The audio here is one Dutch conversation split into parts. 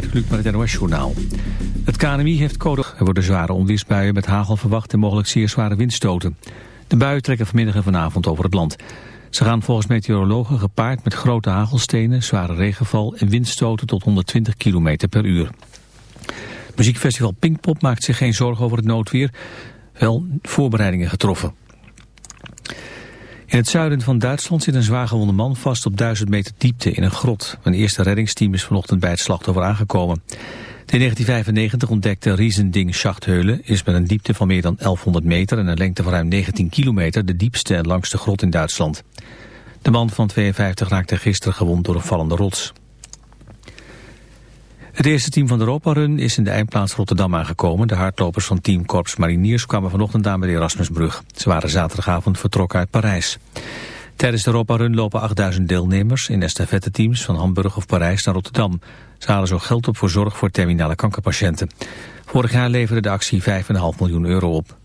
Gert met het NOS-journaal. Het KNMI heeft code... Er worden zware onweersbuien met hagel verwacht en mogelijk zeer zware windstoten. De buien trekken vanmiddag en vanavond over het land. Ze gaan volgens meteorologen gepaard met grote hagelstenen, zware regenval en windstoten tot 120 km per uur. Muziekfestival Pinkpop maakt zich geen zorgen over het noodweer. Wel voorbereidingen getroffen. In het zuiden van Duitsland zit een zwaargewonde man vast op 1000 meter diepte in een grot. Een eerste reddingsteam is vanochtend bij het slachtoffer aangekomen. De in 1995 ontdekte Riesending Schachtheulen is met een diepte van meer dan 1100 meter en een lengte van ruim 19 kilometer de diepste en langste grot in Duitsland. De man van 52 raakte gisteren gewond door een vallende rots. Het eerste team van de Europa-run is in de eindplaats Rotterdam aangekomen. De hardlopers van team Korps Mariniers kwamen vanochtend aan bij de Erasmusbrug. Ze waren zaterdagavond vertrokken uit Parijs. Tijdens de Europa-run lopen 8000 deelnemers in estafette-teams van Hamburg of Parijs naar Rotterdam. Ze halen zo geld op voor zorg voor terminale kankerpatiënten. Vorig jaar leverde de actie 5,5 miljoen euro op.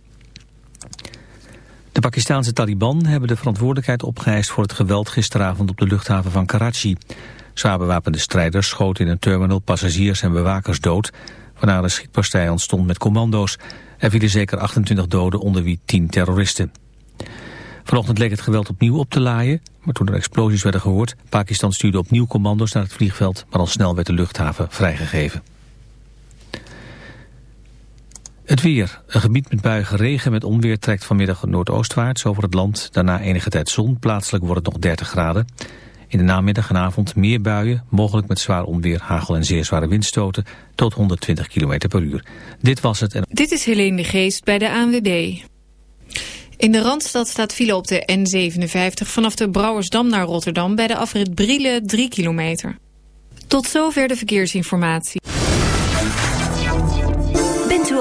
De Pakistanse Taliban hebben de verantwoordelijkheid opgeëist voor het geweld gisteravond op de luchthaven van Karachi. Zwaar bewapende strijders schoten in een terminal passagiers en bewakers dood, waarna de schietpartij ontstond met commando's. Er vielen zeker 28 doden onder wie 10 terroristen. Vanochtend leek het geweld opnieuw op te laaien, maar toen er explosies werden gehoord, Pakistan stuurde opnieuw commando's naar het vliegveld, maar al snel werd de luchthaven vrijgegeven. Het weer. Een gebied met buiige regen met onweer trekt vanmiddag noordoostwaarts over het land. Daarna enige tijd zon. Plaatselijk wordt het nog 30 graden. In de namiddag en avond meer buien, mogelijk met zwaar onweer, hagel en zeer zware windstoten tot 120 km per uur. Dit was het. En... Dit is Helene de Geest bij de ANWB. In de Randstad staat file op de N57 vanaf de Brouwersdam naar Rotterdam bij de afrit Brielen 3 kilometer. Tot zover de verkeersinformatie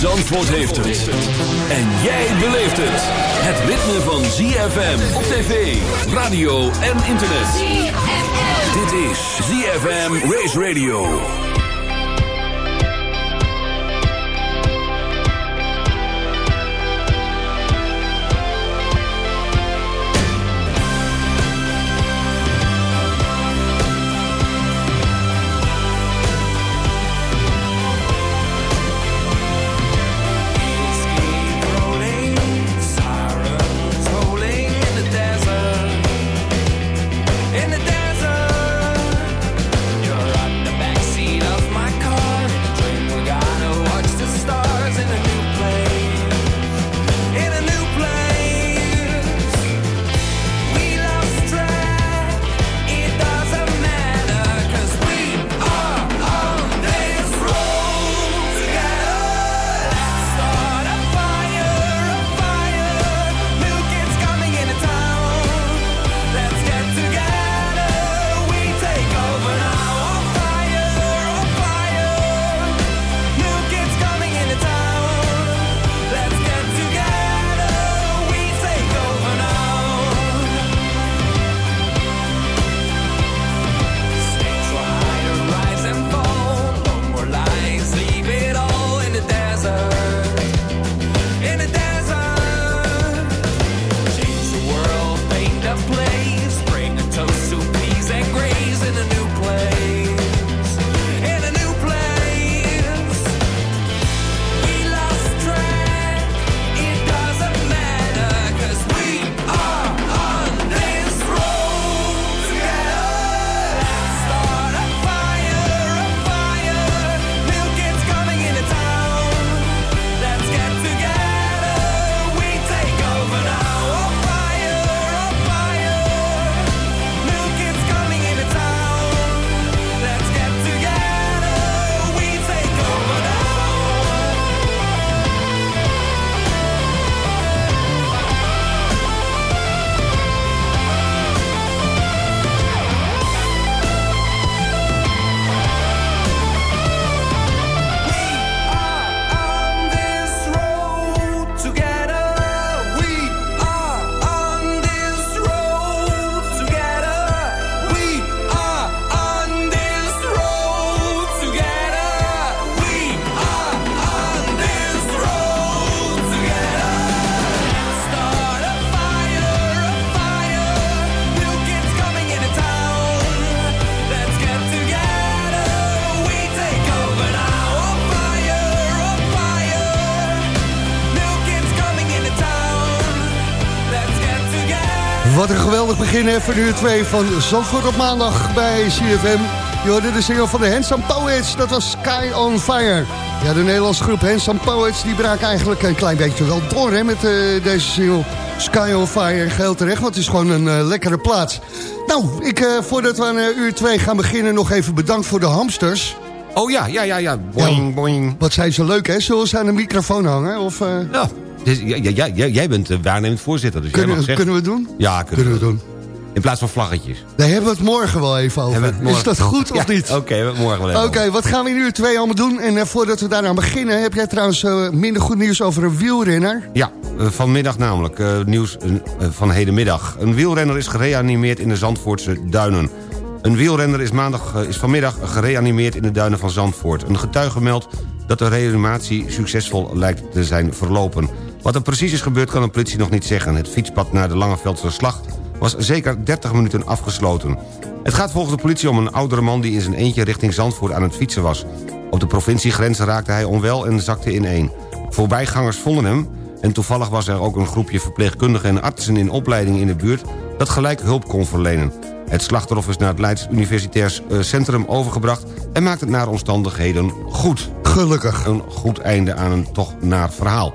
Zandvoort heeft het. En jij beleeft het. Het ritme van ZFM op tv, radio en internet. ZFM. Dit is ZFM Race Radio. Geweldig begin hè, van uur 2 van Zandvoort op maandag bij CFM. Je hoorde de single van de Handsome Poets, dat was Sky on Fire. Ja, de Nederlandse groep Handsome Poets die braken eigenlijk een klein beetje wel door hè, met uh, deze single Sky on Fire. Geheel terecht, want het is gewoon een uh, lekkere plaats. Nou, ik, uh, voordat we aan uur 2 gaan beginnen nog even bedankt voor de hamsters. Oh ja, ja, ja, ja. Boing, ja. boing. Wat zijn ze leuk hè, zullen ze aan de microfoon hangen? Of, Ja. Dus, jij bent de waarnemend voorzitter. Dus kunnen, jij mag kunnen we doen? Ja, kunnen, kunnen we doen. In plaats van vlaggetjes. Daar hebben we het morgen wel even over. Is dat goed of ja, niet? Oké, okay, hebben we het morgen wel even Oké, okay, wat gaan we in uur twee allemaal doen? En uh, voordat we daaraan beginnen, heb jij trouwens uh, minder goed nieuws over een wielrenner? Ja, uh, vanmiddag namelijk. nieuws van hedenmiddag. Een wielrenner is gereanimeerd in de Zandvoortse duinen. Een wielrenner is, maandag, is vanmiddag gereanimeerd in de duinen van Zandvoort. Een getuige meldt dat de reanimatie succesvol lijkt te zijn verlopen. Wat er precies is gebeurd kan de politie nog niet zeggen. Het fietspad naar de Langeveldse slag was zeker 30 minuten afgesloten. Het gaat volgens de politie om een oudere man die in zijn eentje richting Zandvoort aan het fietsen was. Op de provinciegrens raakte hij onwel en zakte ineen. Voorbijgangers vonden hem en toevallig was er ook een groepje verpleegkundigen en artsen in opleiding in de buurt dat gelijk hulp kon verlenen. Het slachtoffer is naar het Leids Universitair Centrum overgebracht... en maakt het naar omstandigheden goed. Gelukkig. Een goed einde aan een toch naar verhaal.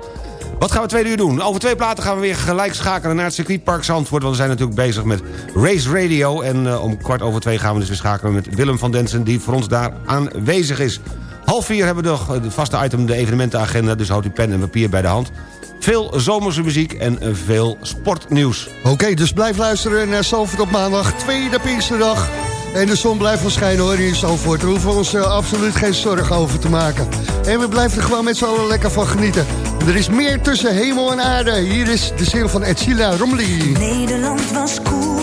Wat gaan we tweede uur doen? Over twee platen gaan we weer gelijk schakelen naar het circuitpark Zandvoort... want we zijn natuurlijk bezig met Race Radio... en uh, om kwart over twee gaan we dus weer schakelen met Willem van Densen... die voor ons daar aanwezig is. Half vier hebben we nog de vaste item, de evenementenagenda... dus houdt u pen en papier bij de hand. Veel zomerse muziek en veel sportnieuws. Oké, dus blijf luisteren naar Zandvoort op maandag, tweede Pinksterdag... En de zon blijft wel schijnen hoor in Zandvoort. Daar hoeven we ons uh, absoluut geen zorgen over te maken. En we blijven er gewoon met z'n allen lekker van genieten. Er is meer tussen hemel en aarde. Hier is de single van Edsila Romley. Nederland was cool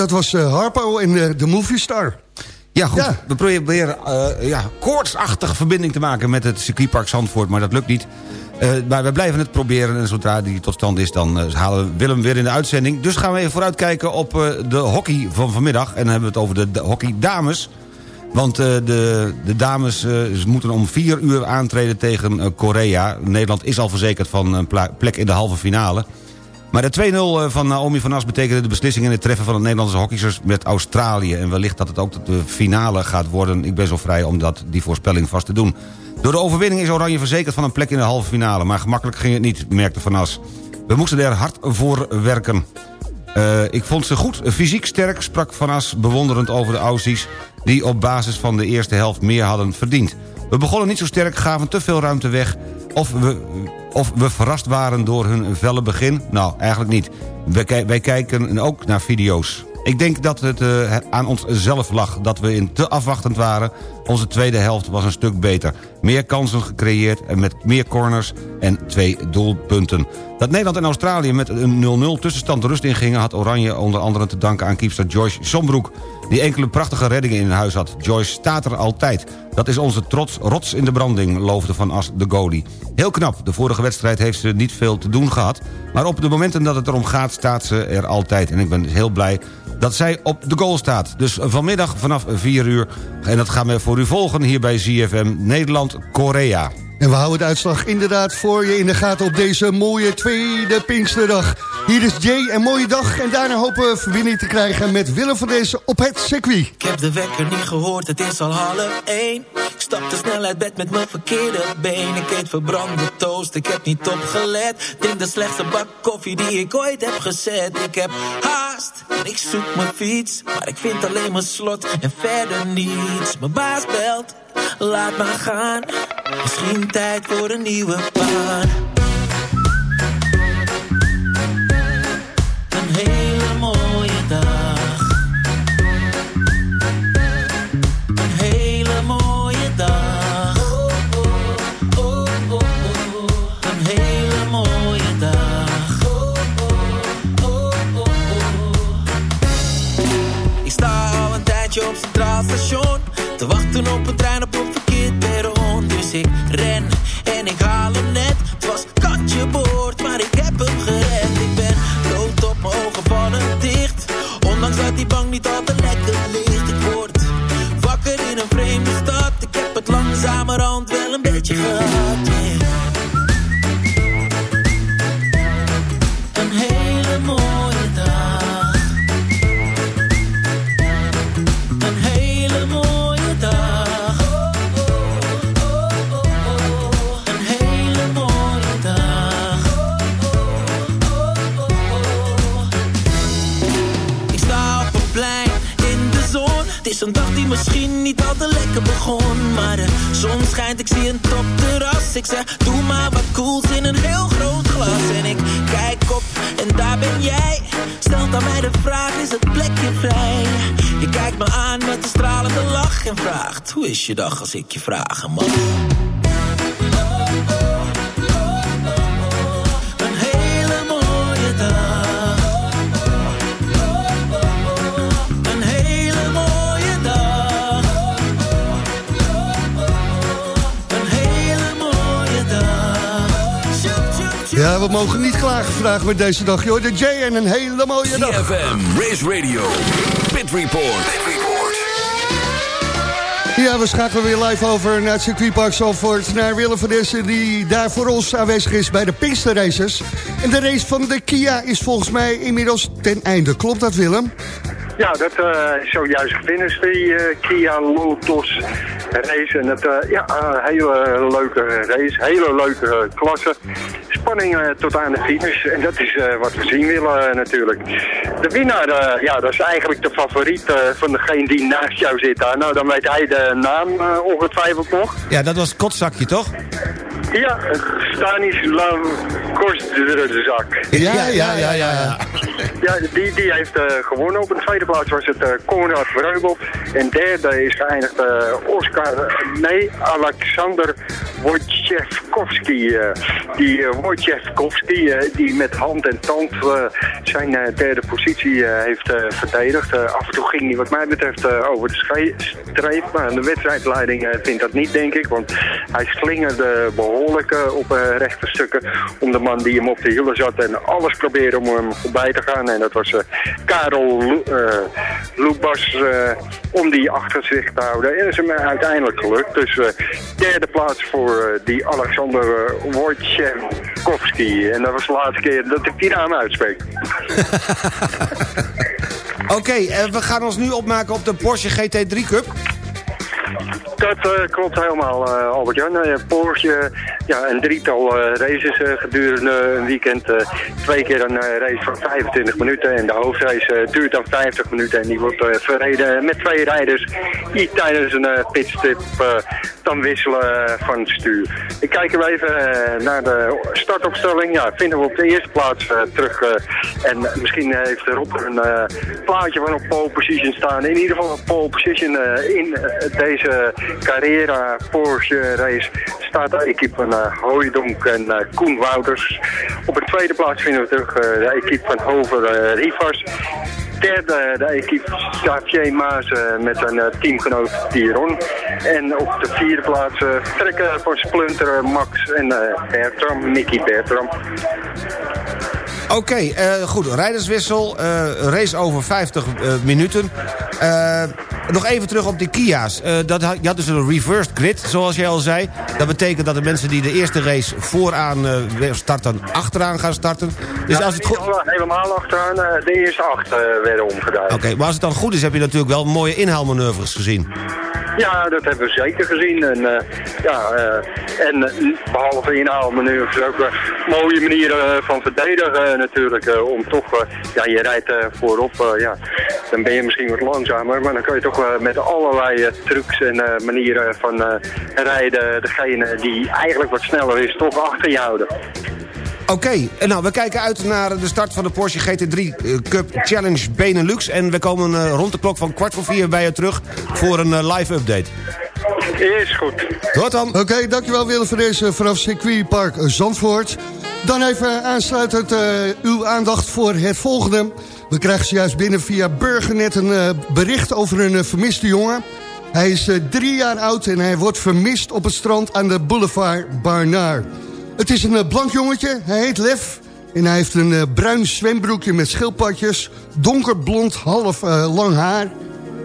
dat was eh, Harpo en eh, de Movie Star. Ja, goed. Ja. We proberen eh ja, koortsachtige verbinding te maken met het circuitpark Zandvoort, maar dat lukt niet. Eh, maar we blijven het proberen en zodra die tot stand is... dan eh, halen we Willem weer in de uitzending. Dus gaan we even vooruitkijken op eh, de hockey van vanmiddag. En dan hebben we het over de, hockey dames. Want eh, de, de dames eh, moeten om vier uur aantreden tegen eh, Korea. Nederland is al verzekerd van een plek in de halve finale. Maar de 2-0 eh, van Naomi van As betekende de beslissing in het treffen van de Nederlandse hockeysters met Australië. En wellicht dat het ook de finale gaat worden. Ik ben zo vrij om dat, die voorspelling vast te doen. Door de overwinning is Oranje verzekerd van een plek in de halve finale. Maar gemakkelijk ging het niet, merkte Van As. We moesten er hard voor werken. Eh, ik vond ze goed, fysiek sterk, sprak Van As bewonderend over de Aussies... die op basis van de eerste helft meer hadden verdiend. We begonnen niet zo sterk, gaven te veel ruimte weg... of we, of we verrast waren door hun felle begin? Nou, eigenlijk niet. Wij, wij kijken ook naar video's. Ik denk dat het eh, aan onszelf lag, dat we in te afwachtend waren. Onze tweede helft was een stuk beter. Meer kansen gecreëerd en met meer corners en twee doelpunten. Dat Nederland en Australië met een 0-0 tussenstand rust ingingen... had Oranje onder andere te danken aan keepster Joyce Sombroek... die enkele prachtige reddingen in huis had. Joyce staat er altijd. Dat is onze trots, rots in de branding, loofde Van As de goalie. Heel knap, de vorige wedstrijd heeft ze niet veel te doen gehad... maar op de momenten dat het erom gaat, staat ze er altijd. En ik ben heel blij dat zij op de goal staat. Dus vanmiddag vanaf 4 uur. En dat gaan we voor u volgen hier bij ZFM Nederland-Korea. En we houden de uitslag inderdaad voor je in de gaten op deze mooie tweede Pinksterdag. Hier is Jay, een mooie dag. En daarna hopen we verbinding te krijgen met Willem van deze op het circuit. Ik heb de wekker niet gehoord, het is al half één. Ik stap te snel uit bed met mijn verkeerde been. Ik eet verbrande toast, ik heb niet opgelet. Drink de slechtste bak koffie die ik ooit heb gezet. Ik heb haast ik zoek mijn fiets. Maar ik vind alleen mijn slot en verder niets. Mijn baas belt, laat maar gaan. Misschien tijd voor een nieuwe baan. Een hele mooie dag. Een hele mooie dag. Een hele mooie dag. Ik sta al een tijdje op Centraal Station te wachten op een trein dag als ik je vragen mag? Een hele mooie dag. Een hele mooie dag. Een hele mooie dag. Ja, we mogen niet klagen vandaag met deze dag. Joh, de J en een hele mooie dag. CFM, Race Radio, Pit Report. Ja, we schakelen weer live over naar het circuitpark Zalvoort. Naar Willem van Dessen, die daar voor ons aanwezig is bij de Pinkster Races. En de race van de Kia is volgens mij inmiddels ten einde. Klopt dat, Willem? Ja, dat is zojuist gefinished, die eh, Kia Lotus race. En dat, eh, ja, een hele leuke race, hele leuke klasse. Spanning eh, tot aan de finish. En dat is eh, wat we zien willen eh, natuurlijk. De winnaar, eh, ja, dat is eigenlijk de favoriet eh, van degene die naast jou zit daar. Nou, dan weet hij de naam eh, ongetwijfeld nog. Ja, dat was het kotzakje, toch? Ja, Stanislav Kostdruzak. Ja, ja, ja, ja. Ja, die, die heeft eh, gewonnen. Op de tweede plaats was het eh Konrad Vreubel. En derde is geëindigd eh, Oscar, nee, Alexander Wojciechowski. eh, die uh, Wojciechowski, eh, die met hand en tand eh, zijn derde positie eh, heeft eh, verdedigd. Eh, af en toe ging hij wat mij betreft eh, over de streep. Maar de wedstrijdleiding eh, vindt dat niet, denk ik. Want hij slingerde behoorlijk eh, op eh, rechte stukken om de man die hem op de hielen zat. En alles probeerde om hem voorbij te gaan. En dat was eh, Karel Lubas eh, om die achter zich te houden. En dat is hem uiteindelijk gelukt. Dus eh, derde plaats voor die Alexander uh, Wojciechowski. En dat was de laatste keer dat ik die naam uitspreek. Oké, eh, we gaan ons nu opmaken op de Porsche GT3 Cup. Dat eh, klopt helemaal, eh, Albert-Jan. Eh, Porsche, ja, een drietal eh, races eh, gedurende een weekend. eh, twee keer een eh, race van 25 minuten. En de hoofdrace eh, duurt dan 50 minuten. En die wordt eh, verreden met twee rijders die tijdens een eh, pitstop eh, dan wisselen eh, van het stuur. Ik kijk even even eh, naar de startopstelling. Ja, vinden we op de eerste plaats eh, terug. en misschien heeft Rob er een plaatje van op pole position staan. In ieder geval op pole position in deze Carrera Porsche race staat de equipe van Hooijdonk en Koen Wouters. Op de tweede plaats vinden we terug de equipe van Hover Rivas. Derde de equipe Xavier Maas eh, met zijn eh, teamgenoot Tiron. En op de vierde plaats eh, vertrekken voor Splunter eh, Max en Bertram, Nicky Bertram. Oké, goed. Rijderswissel, race over 50 eh, minuten. Nog even terug op de Kia's. Eh, dat, je had dus een reversed grid, zoals jij al zei. Dat betekent dat de mensen die de eerste race vooraan eh, starten... achteraan gaan starten. Dus als het goed... alle- helemaal achteraan, eh, de eerste acht werden omgedraaid. Oké, maar als het dan goed is, heb je natuurlijk wel mooie inhaalmanoeuvres gezien. Ja, dat hebben we zeker gezien. En, eh, ja, eh, en eh, behalve inhaalmanoeuvres ook mooie manieren van verdedigen natuurlijk. om toch, ja, je rijdt voorop, ja, dan ben je misschien wat langzamer. Maar dan kun je toch eh, met allerlei eh, trucs en eh, manieren van rijden degene die eigenlijk wat sneller is, toch achter je houden. Oké, en nou, we kijken uit naar de start van de Porsche GT3 eh, Cup Challenge Benelux. En we komen rond de klok van kwart voor vier bij je terug voor een live update. Is goed. Tot dan. Oké, dankjewel Willem voor deze vanaf circuitpark Zandvoort. Dan even aansluitend eh, uw aandacht voor het volgende. We krijgen zojuist binnen via Burgernet een eh, bericht over een eh, vermiste jongen. Hij is eh, drie jaar oud en hij wordt vermist op het strand aan de boulevard Barnard. Het is een blank jongetje, hij heet Lef... en hij heeft een bruin zwembroekje met schildpadjes... donkerblond, half lang haar...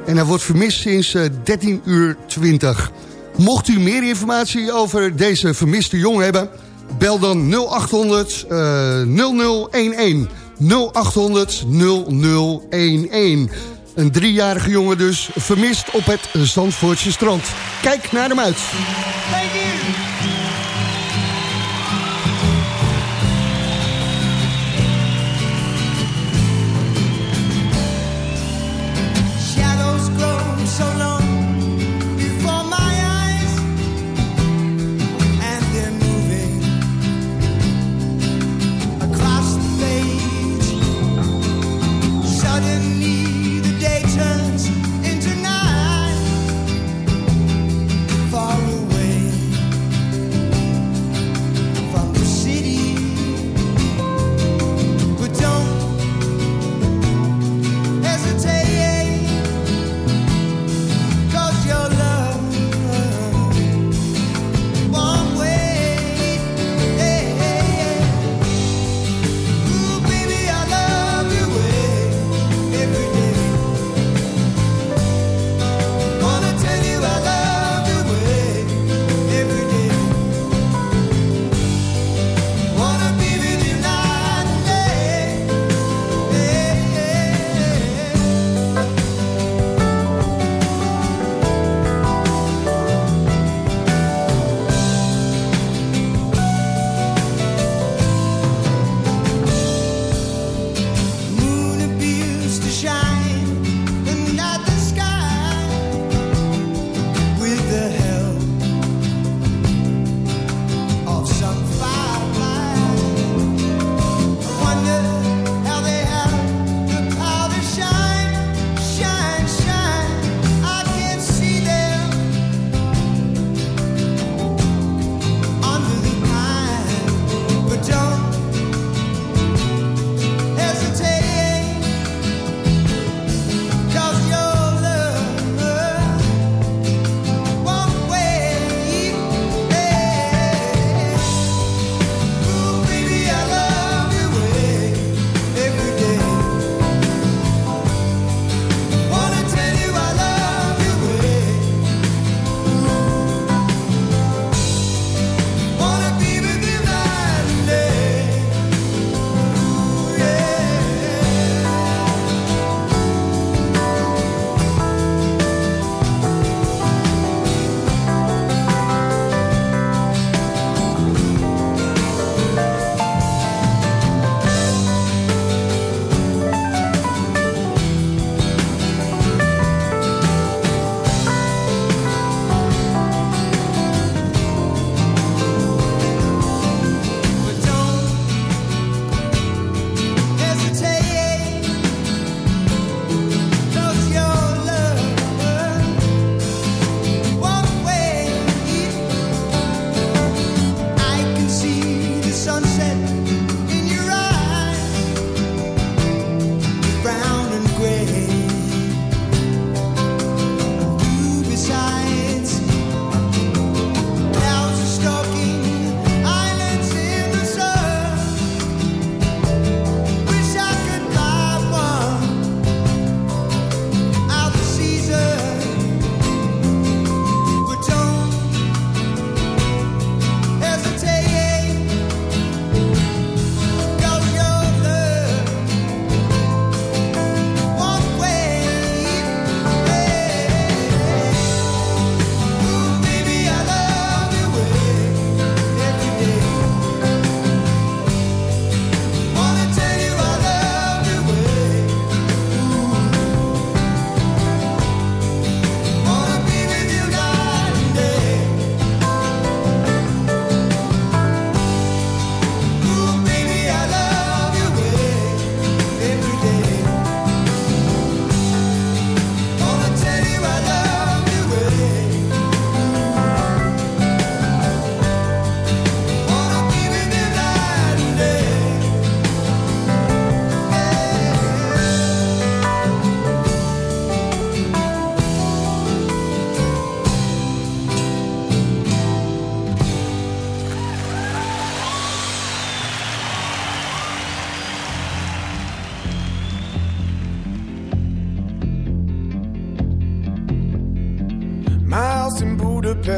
en hij wordt vermist sinds 13 uur 20. Mocht u meer informatie over deze vermiste jongen hebben... bel dan 0800 0011... 0800 0011. Een driejarige jongen dus vermist op het Zandvoortse strand. Kijk naar hem uit.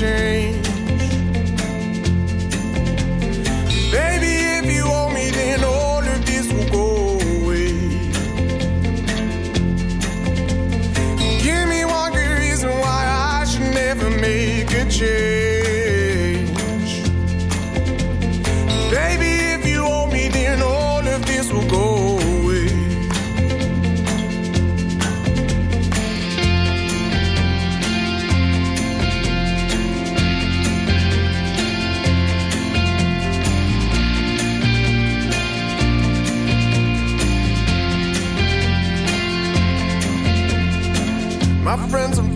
change.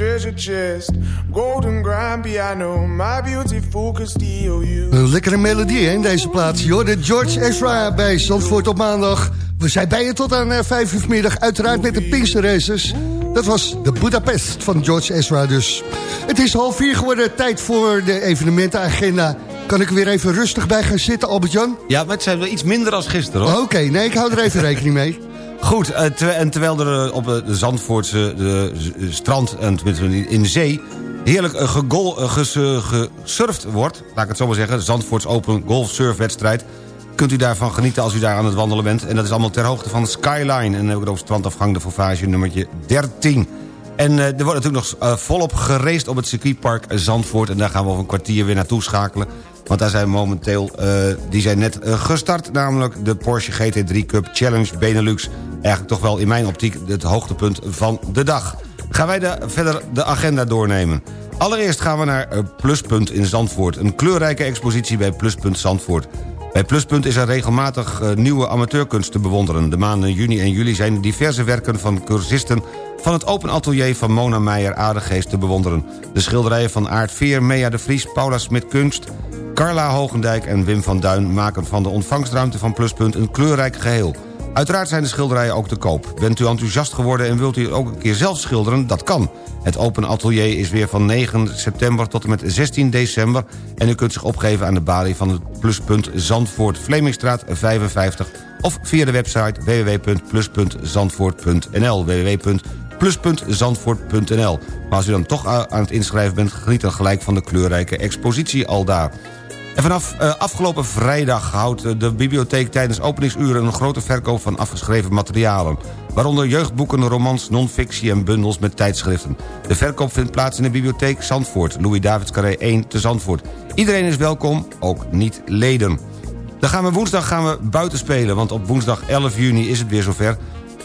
Treasure chest. Golden grand piano, my beautiful Castillo. Een lekkere melodie hè, in deze plaats. Jorde George Ezra bij Zandvoort op maandag. We zijn bij je tot aan eh, vijf uur middag. Uiteraard met de Pinkster Races. Dat was de Budapest van George Ezra dus. Het is half vier geworden. Tijd voor de evenementenagenda. Kan ik er weer even rustig bij gaan zitten, Albert-Jan? Ja, maar het zijn wel iets minder als gisteren, hoor. Oké, nee, ik hou er even rekening mee. Goed, eh, en terwijl er eh, op de Zandvoortse de, strand, en in de zee... heerlijk eh, gegol, eh, ges- eh, gesurfd wordt, laat ik het zo maar zeggen... Zandvoorts Open Golf Surfwedstrijd... kunt u daarvan genieten als u daar aan het wandelen bent. En dat is allemaal ter hoogte van Skyline. En dan heb ik het over strandafgang de Fauvage nummertje 13. En eh, er wordt natuurlijk nog eh, volop geraced op het circuitpark Zandvoort. En daar gaan we over een kwartier weer naartoe schakelen. Want daar zijn momenteel, eh, die zijn net gestart... namelijk de Porsche GT3 Cup Challenge Benelux. Eigenlijk toch wel in mijn optiek het hoogtepunt van de dag. Gaan wij de, verder de agenda doornemen. Allereerst gaan we naar Pluspunt in Zandvoort. Een kleurrijke expositie bij Pluspunt Zandvoort. Bij Pluspunt is er regelmatig nieuwe amateurkunst te bewonderen. De maanden juni en juli zijn diverse werken van cursisten... van het Open Atelier van Mona Meijer Aardegeest te bewonderen. De schilderijen van Aart Veer, Mea de Vries, Paula Smit Kunst... Carla Hogendijk en Wim van Duin maken van de ontvangstruimte van Pluspunt een kleurrijk geheel. Uiteraard zijn de schilderijen ook te koop. Bent u enthousiast geworden en wilt u ook een keer zelf schilderen? Dat kan. Het Open Atelier is weer van 9 september tot en met 16 december... en u kunt zich opgeven aan de balie van het Pluspunt Zandvoort... Vlemingstraat 55 of via de website www.plus.zandvoort.nl www.plus.zandvoort.nl Maar als u dan toch aan het inschrijven bent... geniet dan gelijk van de kleurrijke expositie aldaar. En vanaf uh, afgelopen vrijdag houdt uh, de bibliotheek tijdens openingsuren... een grote verkoop van afgeschreven materialen. Waaronder jeugdboeken, romans, non-fictie en bundels met tijdschriften. De verkoop vindt plaats in de bibliotheek Zandvoort. Louis Davids Carré 1 te Zandvoort. Iedereen is welkom, ook niet leden. Dan gaan we woensdag gaan we buiten spelen, want op woensdag 11 juni is het weer zover...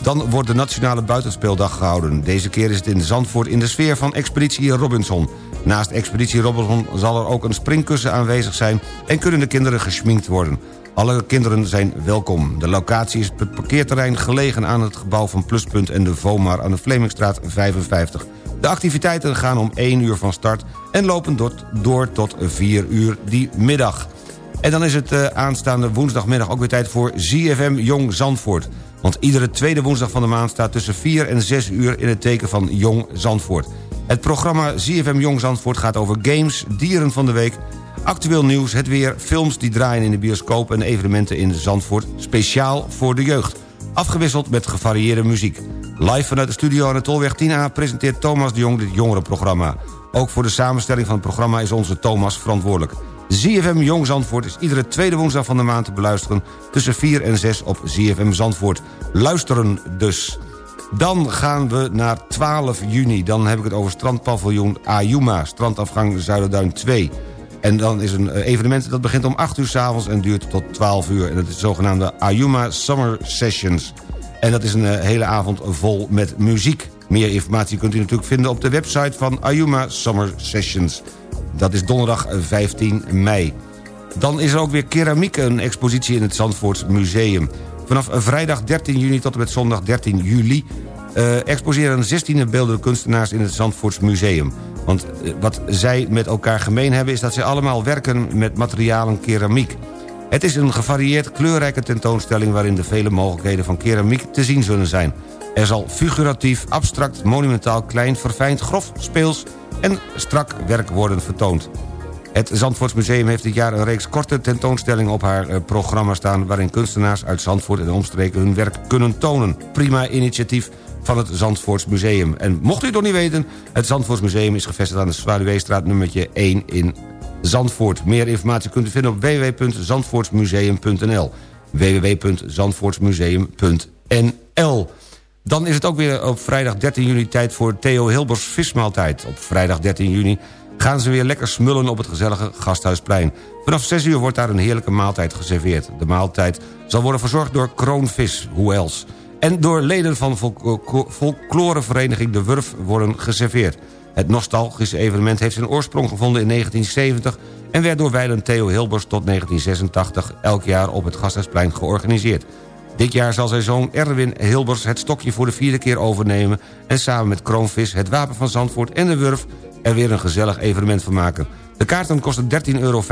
Dan wordt de Nationale Buitenspeeldag gehouden. Deze keer is het in Zandvoort in de sfeer van Expeditie Robinson. Naast Expeditie Robinson zal er ook een springkussen aanwezig zijn... en kunnen de kinderen geschminkt worden. Alle kinderen zijn welkom. De locatie is het parkeerterrein gelegen aan het gebouw van Pluspunt... en de VOMAR aan de Vlemingstraat 55. De activiteiten gaan om 1 uur van start en lopen door, tot 4 uur die middag. En dan is het uh, aanstaande woensdagmiddag ook weer tijd voor ZFM Jong Zandvoort. Want iedere tweede woensdag van de maand staat tussen 4 en 6 uur... in het teken van Jong Zandvoort. Het programma ZFM Jong Zandvoort gaat over games, dieren van de week... actueel nieuws, het weer, films die draaien in de bioscoop... en evenementen in Zandvoort, speciaal voor de jeugd. Afgewisseld met gevarieerde muziek. Live vanuit de studio aan de Tolweg 10A presenteert Thomas de Jong dit jongerenprogramma. Ook voor de samenstelling van het programma is onze Thomas verantwoordelijk. ZFM Jong Zandvoort is iedere tweede woensdag van de maand te beluisteren... tussen 4 en 6 op ZFM Zandvoort. Luisteren dus. Dan gaan we naar 12 juni. Dan heb ik het over strandpaviljoen Ayuma, strandafgang Zuiderduin 2. En dan is een eh, evenement dat begint om 8 uur s'avonds en duurt tot 12 uur. En dat is de zogenaamde Ayuma Summer Sessions. En dat is een eh, hele avond vol met muziek. Meer informatie kunt u natuurlijk vinden op de website van Ayuma Summer Sessions. Dat is donderdag 15 mei. Dan is er ook weer keramiek, een expositie in het Zandvoorts Museum. Vanaf vrijdag 13 juni tot en met zondag 13 juli... Uh, exposeren 16 beeldende kunstenaars in het Zandvoorts Museum. Want uh, wat zij met elkaar gemeen hebben... is dat zij allemaal werken met materialen keramiek. Het is een gevarieerd kleurrijke tentoonstelling... waarin de vele mogelijkheden van keramiek te zien zullen zijn. Er zal figuratief, abstract, monumentaal, klein, verfijnd, grof, speels en strak werk worden vertoond. Het Zandvoortsmuseum heeft dit jaar een reeks korte tentoonstellingen op haar eh, programma staan... waarin kunstenaars uit Zandvoort en omstreken hun werk kunnen tonen. Prima initiatief van het Zandvoortsmuseum. En mocht u het nog niet weten, het Zandvoortsmuseum is gevestigd aan de Zwaluweestraat nummertje 1 in Zandvoort. Meer informatie kunt u vinden op www.zandvoortsmuseum.nl www.zandvoortsmuseum.nl dan is het ook weer op vrijdag 13 juni tijd voor Theo Hilbers vismaaltijd. Op vrijdag 13 juni gaan ze weer lekker smullen op het gezellige Gasthuisplein. Vanaf 6 uur wordt daar een heerlijke maaltijd geserveerd. De maaltijd zal worden verzorgd door Kroonvis, hoe else. En door leden van folklorevereniging De Wurf worden geserveerd. Het nostalgische evenement heeft zijn oorsprong gevonden in 1970... en werd door wijlen Theo Hilbers tot 1986 elk jaar op het Gasthuisplein georganiseerd. Dit jaar zal zijn zoon Erwin Hilbers het stokje voor de vierde keer overnemen... en samen met Kroonvis, het Wapen van Zandvoort en de Wurf... er weer een gezellig evenement van maken. De kaarten kosten 13,50 euro.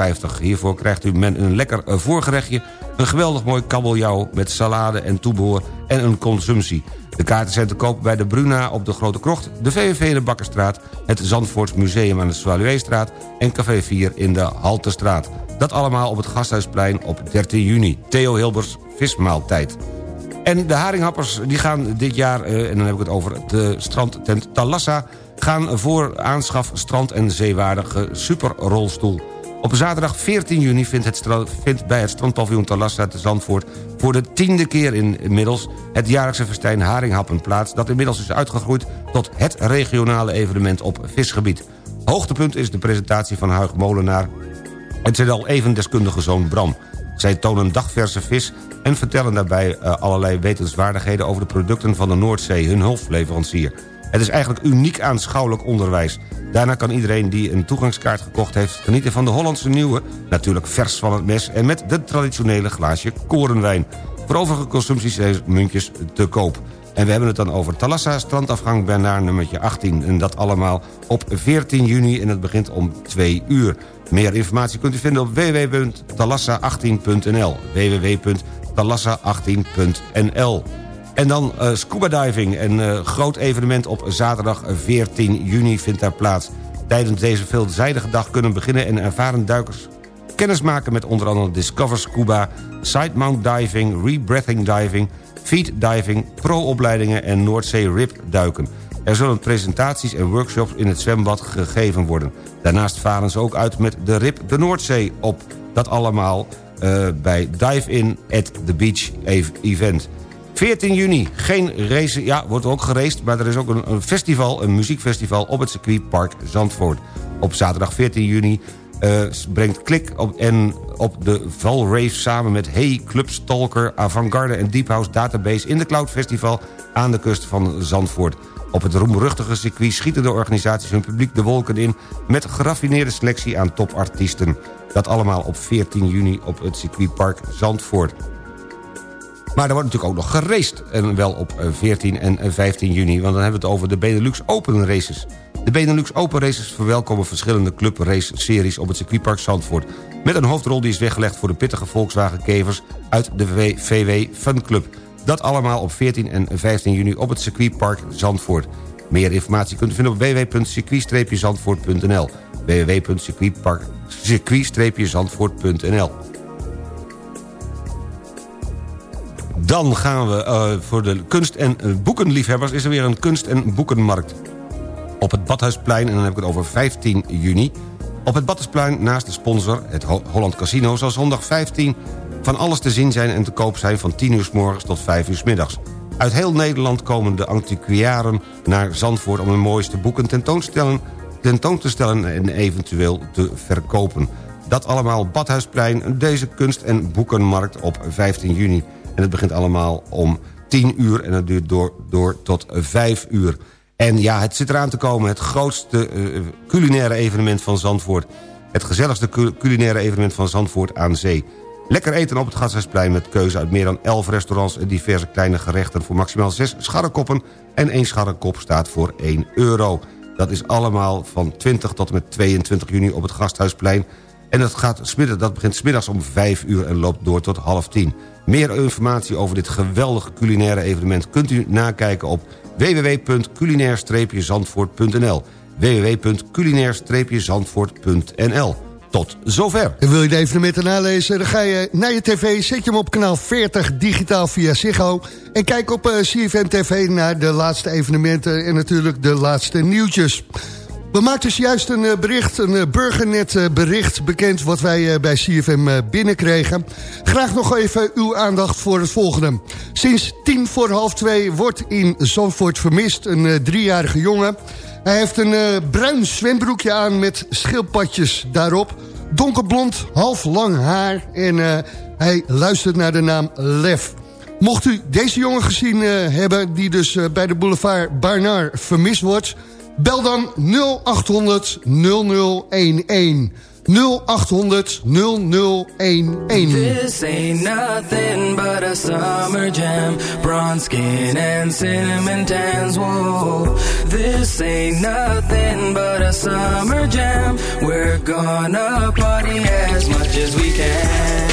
Hiervoor krijgt u men een lekker eh, voorgerechtje... een geweldig mooi kabeljauw met salade en toebehoor en een consumptie. De kaarten zijn te koop bij de Bruna op de Grote Krocht... de VVV in de Bakkerstraat, het Zandvoorts Museum aan de Svaluweestraat... en Café 4 in de Haltestraat. Dat allemaal op het Gasthuisplein op 13 juni. Theo Hilbers, vismaaltijd. En de haringhappers die gaan dit jaar, eh, en dan heb ik het over de strandtent Talassa... gaan voor aanschaf strand- en zeewaardige superrolstoel. Op zaterdag 14 juni vindt, het vindt bij het strandpaviljoen Talassa te Zandvoort... voor de tiende keer inmiddels het jaarlijkse festijn Haringhappen plaats... dat inmiddels is uitgegroeid tot het regionale evenement op visgebied. Hoogtepunt is de presentatie van Huig Molenaar... en zijn al even deskundige zoon Bram... Zij tonen dagverse vis en vertellen daarbij uh, allerlei wetenswaardigheden... over de producten van de Noordzee, hun hoofdleverancier. Het is eigenlijk uniek aanschouwelijk onderwijs. Daarna kan iedereen die een toegangskaart gekocht heeft... genieten van de Hollandse nieuwe, natuurlijk vers van het mes... en met de traditionele glaasje korenwijn. Voor overige consumpties zijn muntjes te koop. En we hebben het dan over Talassa, strandafgang Bernard nummertje 18. En dat allemaal op 14 juni en het begint om 2 uur. Meer informatie kunt u vinden op www.talassa18.nl www.talassa18.nl En dan uh, scuba diving, een uh, groot evenement op zaterdag 14 juni vindt daar plaats. Tijdens deze veelzijdige dag kunnen beginnen en ervaren duikers kennis maken met onder andere Discover Scuba, Side Mount Diving, Rebreathing Diving, Feed Diving, pro-opleidingen en Noordzee Rip duiken. Er zullen presentaties en workshops in het zwembad gegeven worden. Daarnaast varen ze ook uit met de RIP de Noordzee op. Dat allemaal eh, bij Dive In at the Beach event. 14 juni, geen race, ja, wordt ook geraced... maar er is ook een, festival, een muziekfestival op het circuitpark Zandvoort. Op zaterdag 14 juni uh, brengt Klik op, en op de Valrave samen met Hey, Club Stalker, Avantgarde en Deep House Database... in de Cloud Festival aan de kust van Zandvoort. Op het roemruchtige circuit schieten de organisaties hun publiek de wolken in... met geraffineerde selectie aan topartiesten. Dat allemaal op 14 juni op het circuitpark Zandvoort. Maar er wordt natuurlijk ook nog geraced. En wel op 14 eh, en 15 eh, juni. Want dan hebben we het over de Benelux Open Races. De Benelux Open Races verwelkomen verschillende clubrace-series op het circuitpark Zandvoort. Met een hoofdrol die is weggelegd voor de pittige Volkswagen-kevers uit de VW Fun Club. Dat allemaal op 14 en 15 juni op het circuitpark Zandvoort. Meer informatie kunt u vinden op www.circuit-zandvoort.nl www.circuit-zandvoort.nl Dan gaan we uh, voor de kunst- en boekenliefhebbers... is er weer een kunst- en boekenmarkt op het Badhuisplein... en dan heb ik het over 15 juni. Op het Badhuisplein naast de sponsor, het Holland Casino... zal zondag 15 van alles te zien zijn en te koop zijn... van 10 uur s morgens tot 5 uur s middags. Uit heel Nederland komen de antiquariën naar Zandvoort... om de mooiste boeken tentoonstellen, tentoon te stellen en eventueel te verkopen. Dat allemaal Badhuisplein, deze kunst- en boekenmarkt op 15 juni. En het begint allemaal om 10 uur en het duurt door, door tot 5 uur. En ja, het zit eraan te komen. Het grootste uh, culinaire evenement van Zandvoort. Het gezelligste culinaire evenement van Zandvoort aan zee. Lekker eten op het Gasthuisplein met keuze uit meer dan 11 restaurants... en diverse kleine gerechten voor maximaal 6 scharrekoppen... en één scharrekop staat voor 1 euro. Dat is allemaal van 20 tot en met 22 juni op het Gasthuisplein... En dat, gaat, dat begint smiddags om 5 uur en loopt door tot half 10. Meer informatie over dit geweldige culinaire evenement... kunt u nakijken op www.culinair-zandvoort.nl www.culinair-zandvoort.nl Tot zover. En wil je de evenementen nalezen? Dan ga je naar je tv, zet je hem op kanaal 40 digitaal via Ziggo... en kijk op uh, CFM TV naar de laatste evenementen... en natuurlijk de laatste nieuwtjes. We maakten dus juist een eh, bericht, een eh, burgernet bericht bekend... wat wij bij CFM binnenkregen. Graag nog even uw aandacht voor het volgende. Sinds tien voor half twee wordt in Zandvoort vermist een driejarige jongen. Hij heeft een bruin zwembroekje aan met schildpadjes daarop. Donkerblond, half lang haar en hij luistert naar de naam Lef. Mocht u deze jongen gezien hebben die dus bij de boulevard Barnard vermist wordt... Bel dan 0800 0011. 0800 0011. This ain't nothing but a summer jam. Bronze skin and cinnamon tans. Whoa. This ain't nothing but a summer jam. We're gonna party as much as we can.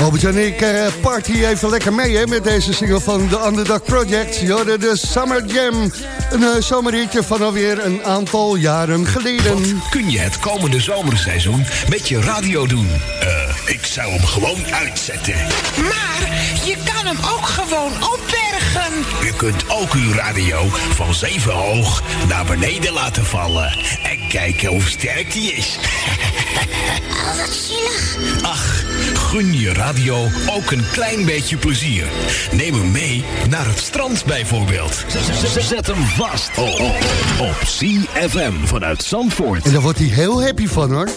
Albert en ik eh, party even lekker mee hè, met deze single van The Underdog Project. Jorden de Summer Jam. Een uh, zomerritje van alweer een aantal jaren geleden. Wat kun je het komende zomerseizoen met je radio doen? Eh, ik zou hem gewoon uitzetten. Maar je kan hem ook gewoon opbergen. U kunt ook uw radio van zeven hoog naar beneden laten vallen. En kijken hoe sterk die is. Oh, wat zielig. Ach, gun je radio ook een klein beetje plezier. Neem hem mee naar het strand bijvoorbeeld. Zet hem vast op, op CFM vanuit Zandvoort. En daar wordt hij heel happy van hoor.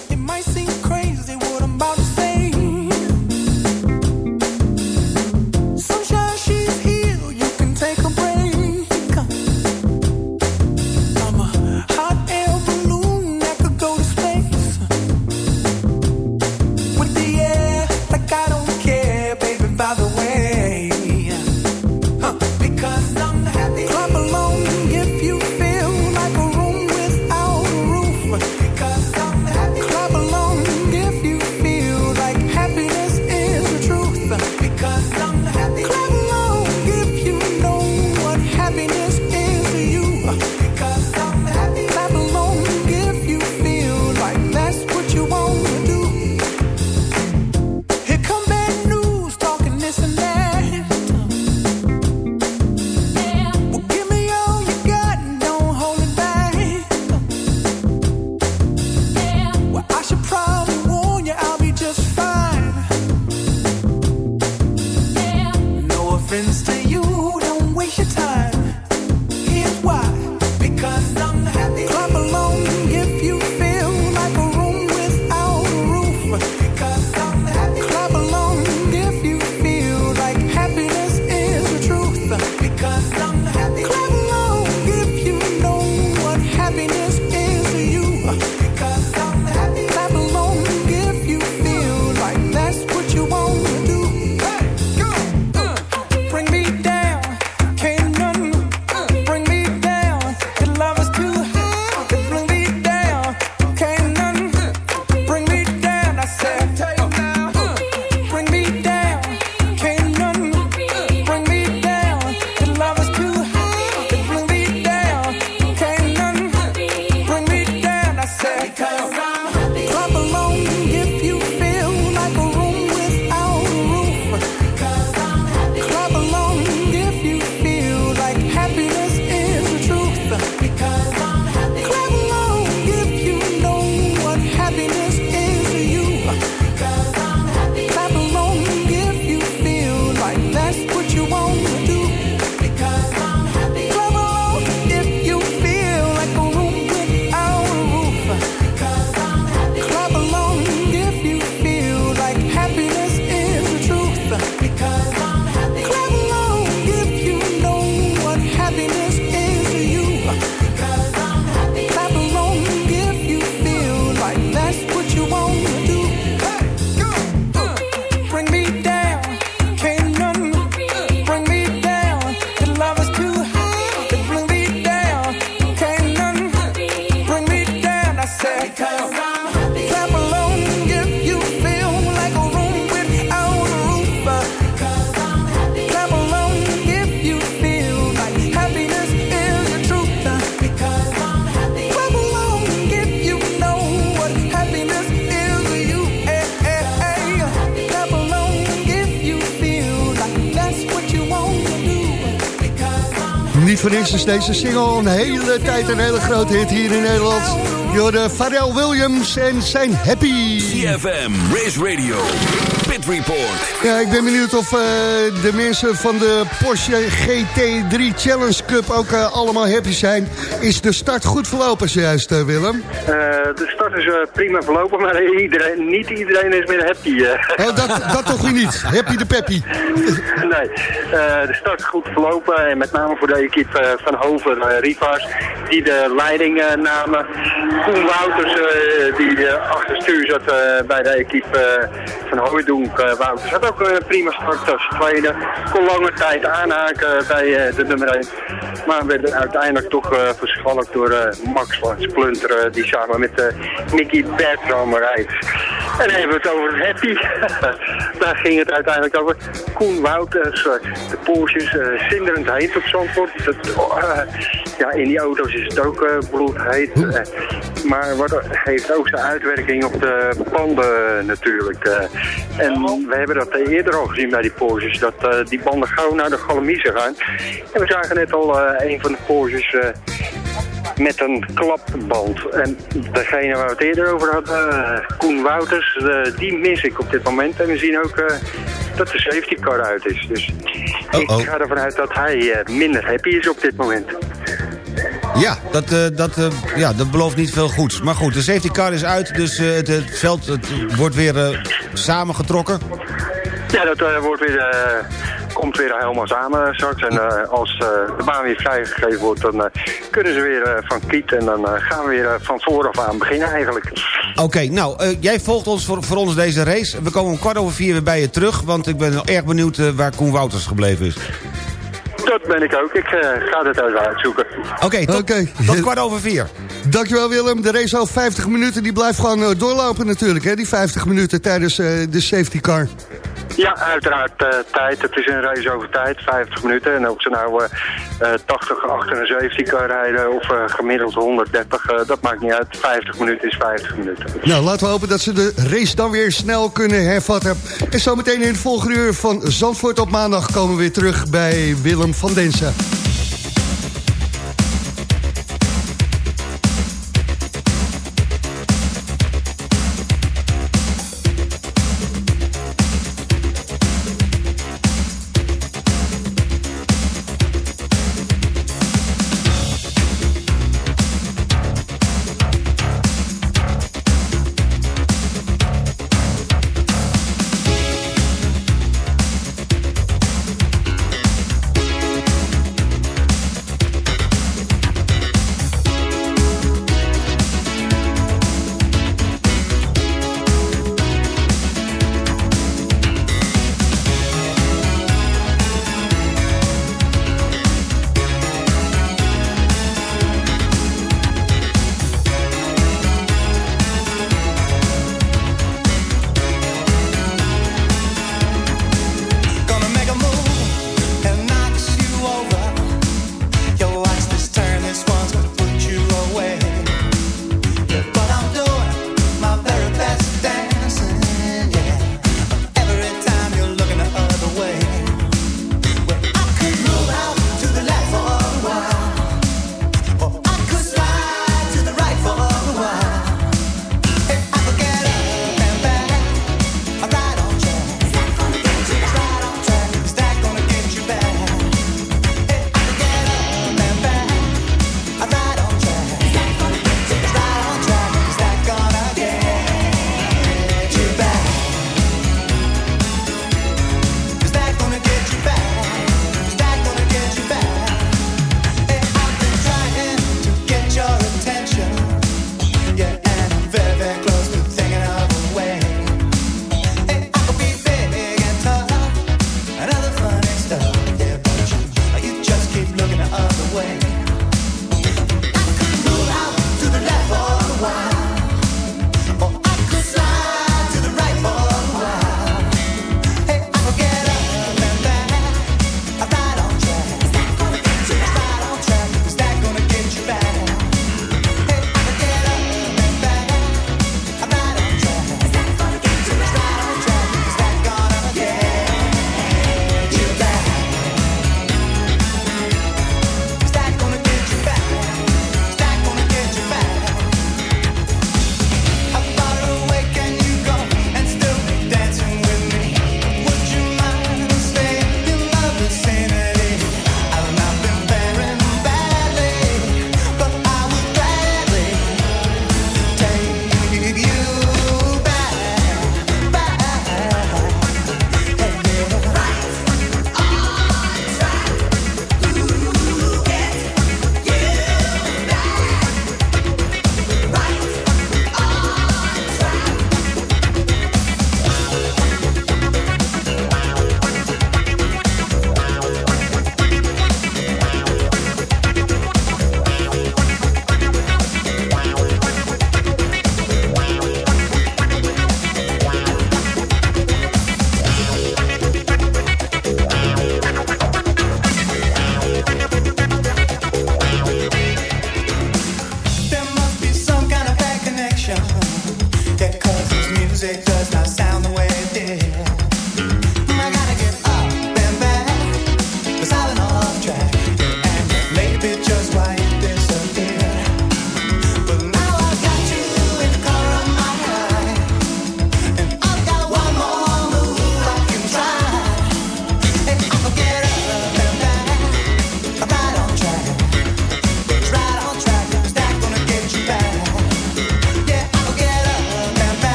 Is deze single een hele tijd een hele grote hit hier in Nederland. Jorden Pharrell Williams en zijn Happy. CFM, Race Radio, Report. Ja, ik ben benieuwd of eh, de mensen van de Porsche GT3 Challenge Cup ook eh, allemaal happy zijn. Is de start goed verlopen zojuist, eh, Willem? Eh, de start is prima verlopen, maar iedereen, niet iedereen is meer happy. eh. Oh, dat, dat toch weer niet. Happy de peppy. nee, eh, de start is goed verlopen. En met name voor de equipe eh, van Hoven eh Rivas, die de leiding namen. Koen Wouters, eh, die eh, achter het stuur zat eh, bij de equipe van Hooijdonk. Wouters had ook een prima start als tweede. Kon lange tijd aanhaken bij de nummer 1. Maar werd uiteindelijk toch eh verschalkt door Max van Splunter, die samen met Nicky Bertram rijdt. En dan hebben we het over Happy. Daar ging het uiteindelijk over. Koen Wouters, eh, de Porsches, uh, zinderend heet op Zandvoort. Dat, eh, ja, in die auto's is het ook uh, bloedheet. Uh, maar wat heeft ook zijn uitwerking op de banden natuurlijk. en we hebben dat eerder al gezien bij die Porsches, dat die banden gauw naar de galamiezen gaan. En we zagen net al een van de Porsches met een klapband. En degene waar we het eerder over hadden, Koen Wouters, die mis ik op dit moment. En we zien ook dat de safety car uit is. Dus Oh, ik ga ervan uit dat hij minder happy is op dit moment. Ja, dat, uh, dat, uh, ja, dat belooft niet veel goeds. Maar goed, de safety car is uit, dus uh, het, het, veld het wordt weer samengetrokken. Ja, dat wordt weer, komt weer helemaal samen straks. En als de baan weer vrijgegeven wordt, dan kunnen ze weer van kiet. En dan gaan we weer van vooraf aan beginnen eigenlijk. Oké, okay, nou, jij volgt ons voor, voor ons deze race. We komen om kwart over vier weer bij je terug, want ik ben erg benieuwd waar Koen Wouters gebleven is. Dat ben ik ook. Ik uh, ga het even uitzoeken. Oké, okay, tot, okay. tot kwart over vier. Dankjewel Willem. De race al 50 minuten. Die blijft gewoon doorlopen natuurlijk. Hè? Die 50 minuten tijdens uh, de safety car. Ja, uiteraard uh, tijd. Het is een race over tijd, 50 minuten. En of ze nou uh, 80 achter een safety car rijden of uh, gemiddeld 130, dat maakt niet uit. 50 minuten is 50 minuten. Nou, laten we hopen dat ze de race dan weer snel kunnen hervatten. En zometeen in het volgende uur van Zandvoort op maandag komen we weer terug bij Willem van Densen.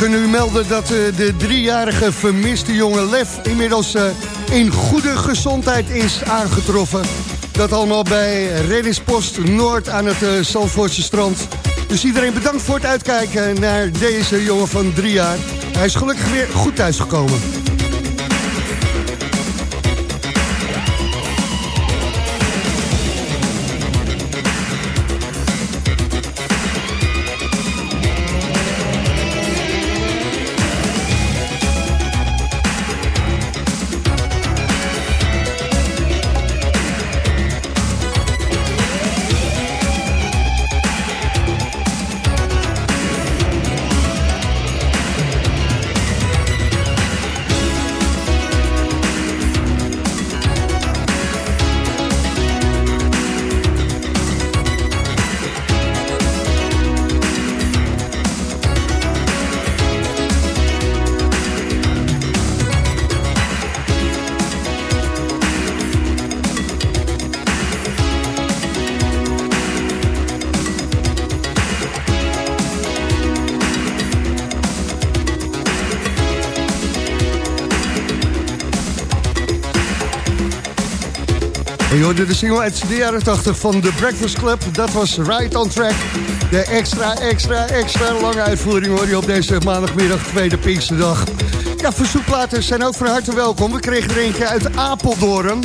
kunnen u melden dat eh, de driejarige vermiste jongen Lef... inmiddels eh, in goede gezondheid is aangetroffen. Dat allemaal nou bij Reddingspost Noord aan het eh, Zandvoortse strand. Dus iedereen bedankt voor het uitkijken naar deze jongen van drie jaar. Hij is gelukkig weer goed thuisgekomen. hoorde de single uit de jaren 80 van The Breakfast Club. Dat was Right on Track. De extra, extra, extra lange uitvoering hoor je op deze maandagmiddag, tweede Pinksterdag. Ja, verzoekplaten zijn ook van harte welkom. We kregen er eentje uit Apeldoorn.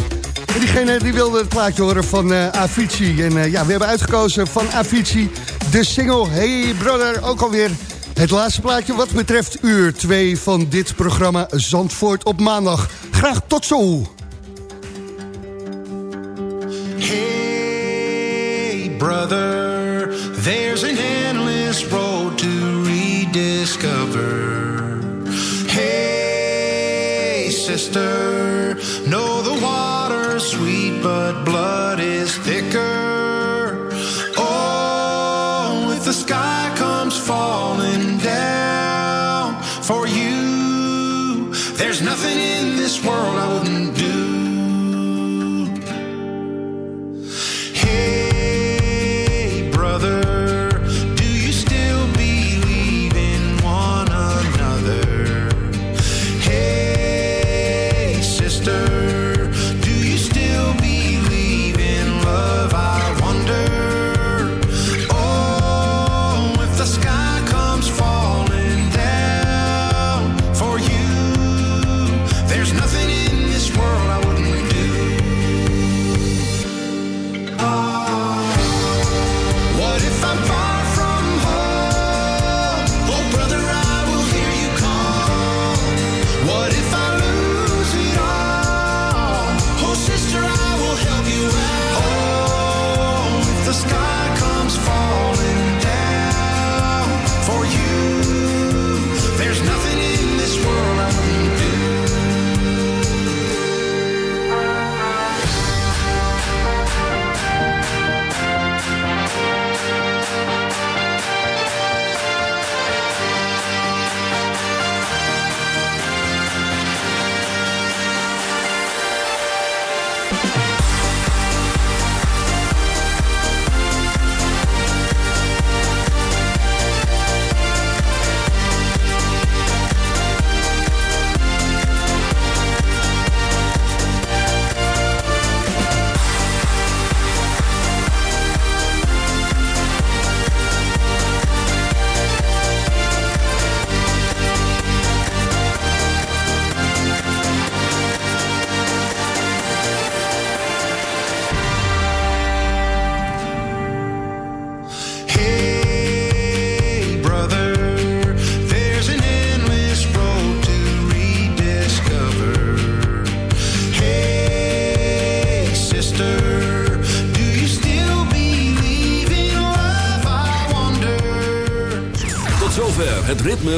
En diegene die wilde het plaatje horen van uh, Avicii. En eh, ja, we hebben uitgekozen van Avicii de single Hey Brother. Ook alweer het laatste plaatje wat betreft uur 2 van dit programma Zandvoort op maandag. Graag tot zo! other. There's an endless road to rediscover. Hey, sister.